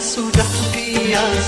سودحبي يا